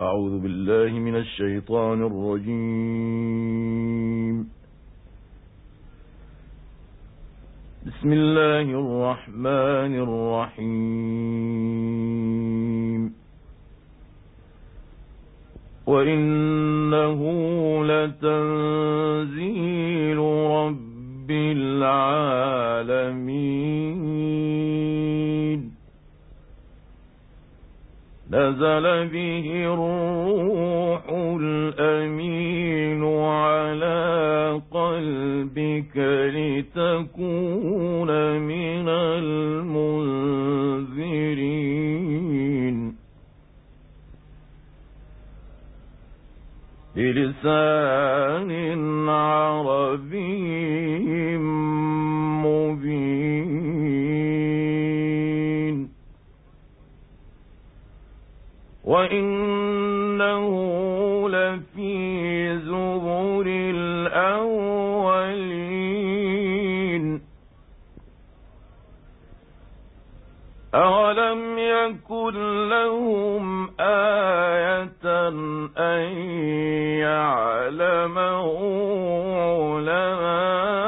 أعوذ بالله من الشيطان الرجيم. بسم الله الرحمن الرحيم. وإنه لتنزيل رب العالمين. نزل به الروح الأمين على قلبك لتكون من المنذرين. بلسان عربي مبين. وإنه لفي زبر الأولين أولم يكن لهم آية أن يعلمه علماء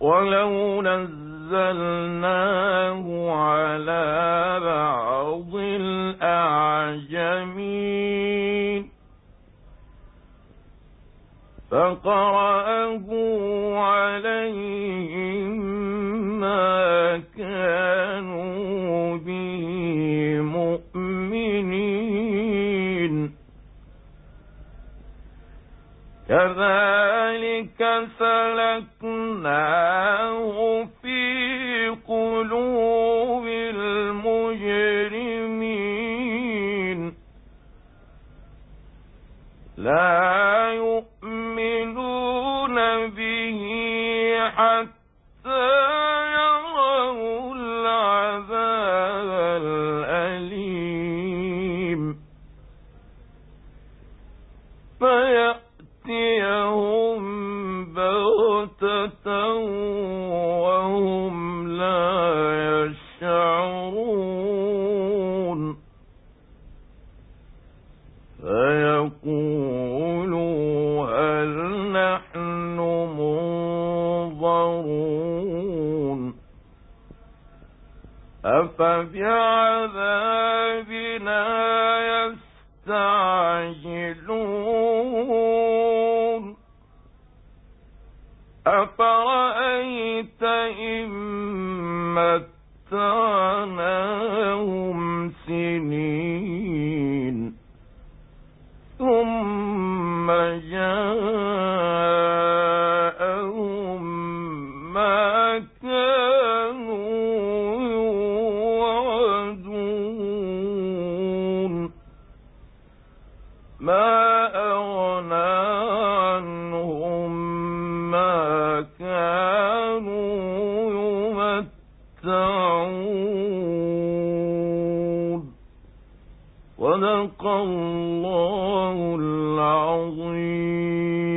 ولو نزلناه على بعض الأعجمين. فقرأه عليهم ما كانوا كذلك سلكناه في قلوب المجرمين. لا يؤمنون به حتى يروا العذاب الأليم. فيأتيهم بغتة وهم لا يشعرون. فيقولوا هل نحن منظرون. أفبعذابنا يستعجلون؟ أفرأيت إن متعناهم سنين ثم جاءهم ما كانوا يوعدون ما كانوا يمتعون. صدق الله العظيم.